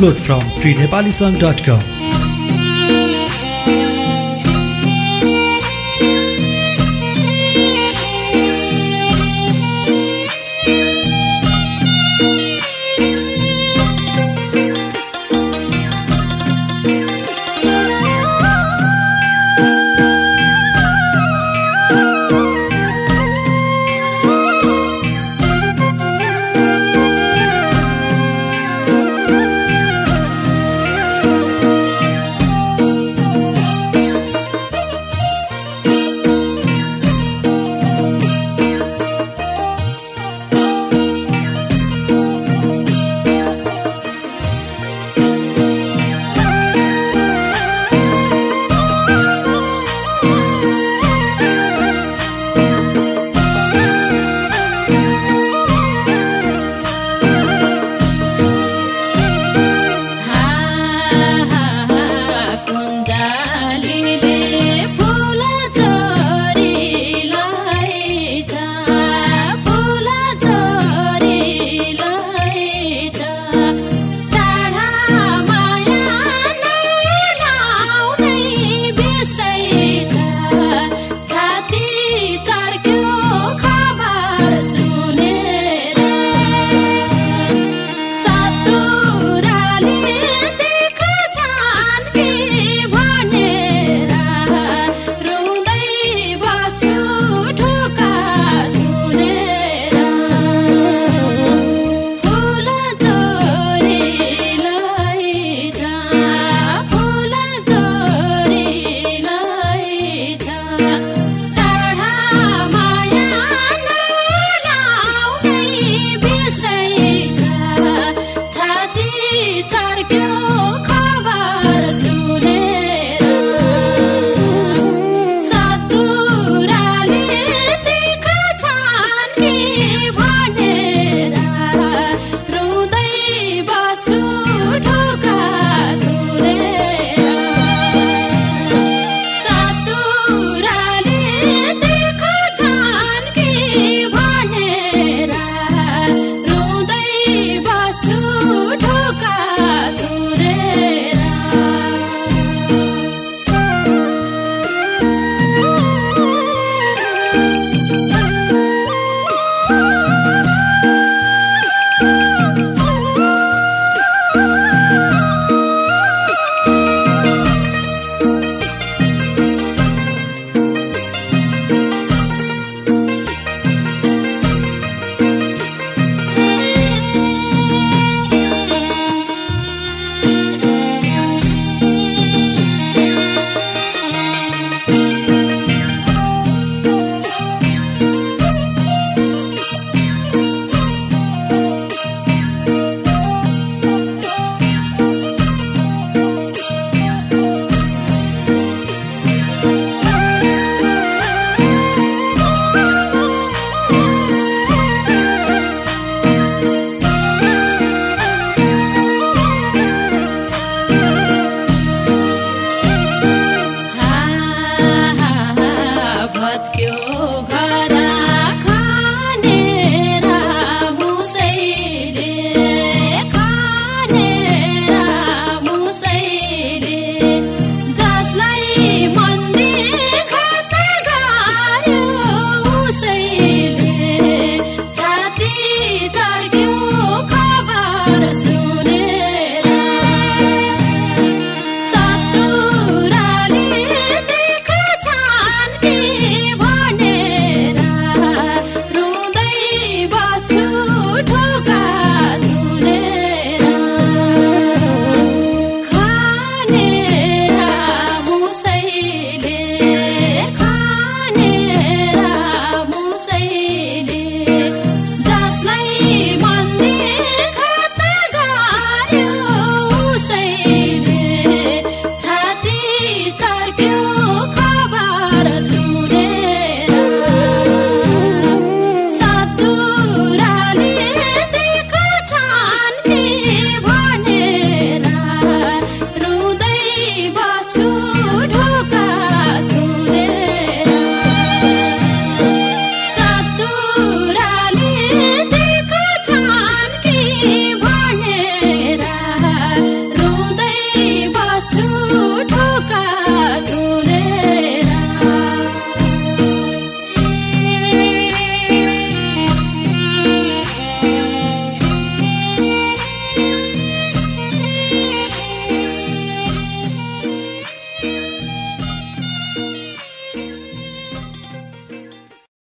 download from free Nepali सङ्घ dot कम